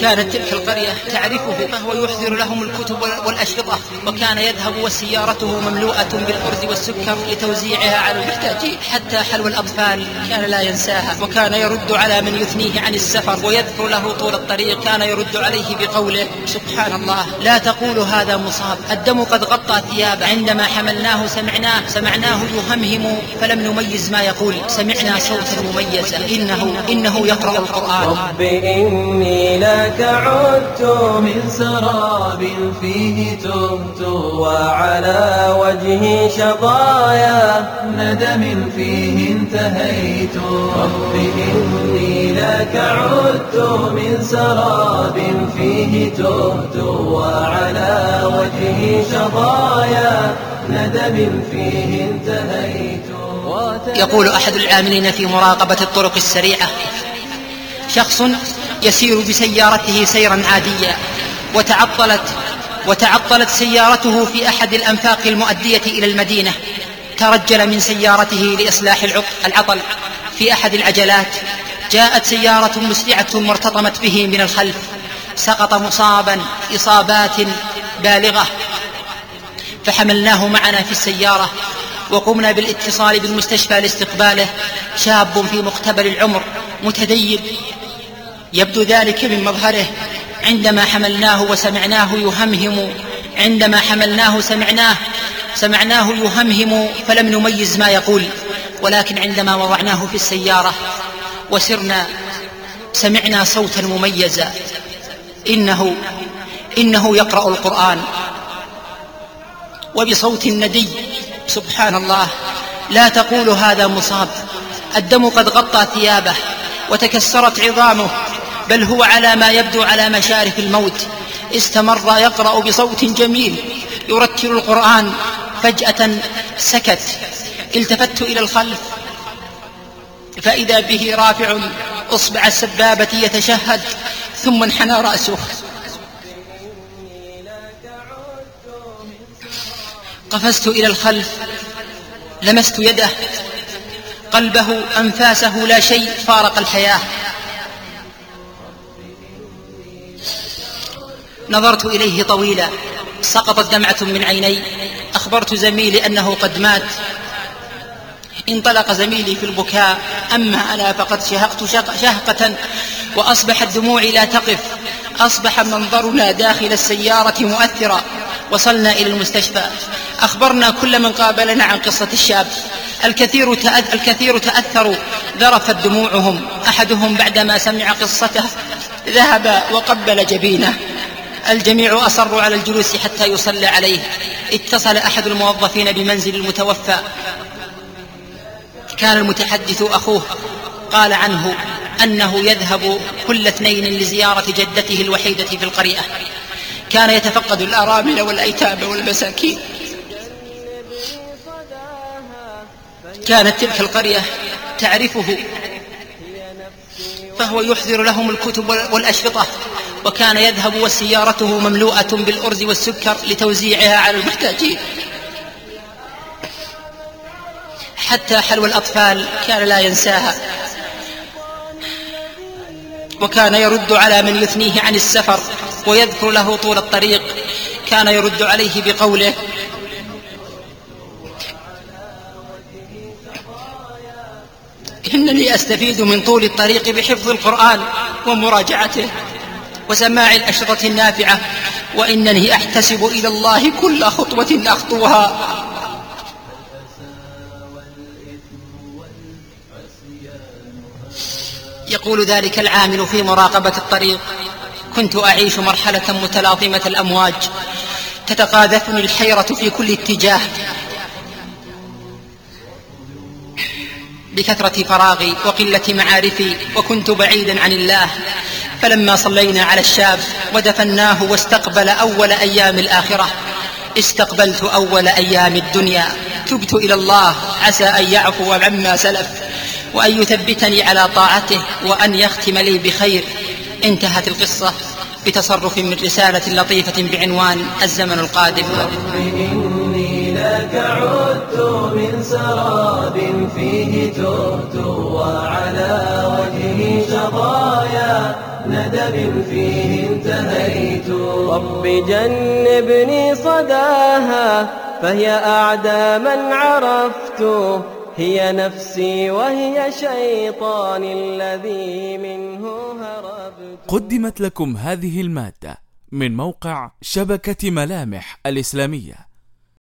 كانت تلك القرية تعرفه فهو يحضر لهم الكتب والأشرطة وكان يذهب وسيارته مملوءة بالأرز والسكر لتوزيعها على المحتاجين حتى حلو الأطفال كان لا ينساها. وكان يرد على من يثنيه عن السفر ويذكر له طول الطريق كان يرد عليه بقوله سبحان الله لا تقول هذا مصاب الدم قد غطى ثيابه عندما حملناه سمعناه سمعناه يهمهم فلم نميز ما يقول سمعنا صوتا مميزا إنه إنه يقرأ القرآن. إني لك عدت من سراب فيه تهت وعلى وجهي شظايا ندم فيه انتهيت. رب إني لك عدت من سراب فيه تهت وعلى وجهي شظايا ندم فيه انتهيت. يقول أحد العاملين في مراقبة الطرق السريعة شخص يسير بسيارته سيرا عاديا وتعطلت وتعطلت سيارته في أحد الأنفاق المؤدية إلى المدينة. ترجل من سيارته لإصلاح العطل. في أحد العجلات جاءت سيارة مسرعة وارتطمت به من الخلف. سقط مصابا إصابات بالغة. فحملناه معنا في السيارة وقمنا بالاتصال بالمستشفى لاستقباله. شاب في مقتبل العمر متدين. يبدو ذلك من مظهره. عندما حملناه وسمعناه يهمهم عندما حملناه سمعناه سمعناه يهمهم فلم نميز ما يقول. ولكن عندما وضعناه في السيارة وسرنا سمعنا صوتا مميزا. إنه إنه يقرأ القرآن. وبصوت ندي سبحان الله لا تقول هذا مصاب. الدم قد غطى ثيابه. وتكسرت عظامه بل هو على ما يبدو على مشارف الموت. استمر يقرأ بصوت جميل يرتل القرآن فجأة سكت. التفت إلى الخلف. فإذا به رافع إصبع السبابة يتشهد ثم انحنى رأسه. قفزت إلى الخلف لمست يده. قلبه أنفاسه لا شيء فارق الحياة. نظرت إليه طويلا سقطت دمعة من عيني أخبرت زميلي أنه قد مات. انطلق زميلي في البكاء أما أنا فقد شهقت شهقة وأصبحت دموعي لا تقف. أصبح منظرنا داخل السيارة مؤثرا وصلنا إلى المستشفى. أخبرنا كل من قابلنا عن قصة الشاب. الكثير. الكثير تأثروا ذرفت دموعهم. أحدهم بعدما سمع قصته ذهب وقبل جبينه. الجميع أصروا على الجلوس حتى يصلى عليه. اتصل أحد الموظفين بمنزل المتوفى. كان المتحدث أخوه. قال عنه أنه يذهب كل اثنين لزيارة جدته الوحيدة في القرية. كان يتفقد الأرامل والأيتام والمساكين. كانت تلك القرية تعرفه فهو يحضر لهم الكتب والأشرطة وكان يذهب وسيارته مملوءة بالأرز والسكر لتوزيعها على المحتاجين. حتى حلو الأطفال كان لا ينساها. وكان يرد على من يثنيه عن السفر ويذكر له طول الطريق. كان يرد عليه بقوله إنني أستفيد من طول الطريق بحفظ القرآن ومراجعته وسماع الأشرطة النافعة وإنني أحتسب إلى الله كل خطوة أخطوها. يقول ذلك العامل في مراقبة الطريق كنت أعيش مرحلة متلاطمة الأمواج تتقاذفني الحيرة في كل اتجاه بكثرة فراغي وقلة معارفي وكنت بعيدا عن الله. فلما صلينا على الشاب ودفناه واستقبل أول أيام الآخرة. استقبلت أول أيام الدنيا. تبت إلى الله. عسى أن يعفو عما سلف. وأن يثبتني على طاعته. وأن يختم لي بخير. انتهت القصة بتصرف من رسالة لطيفة بعنوان الزمن القادم. إني لك من سراب فيه تهت وعلى وجهي شظايا ندم فيه انتهيت. رب جنبني صداها فهي أعدى من عرفت. هي نفسي وهي شيطان الذي منه هربت. قدمت لكم هذه المادة من موقع شبكة ملامح الإسلامية.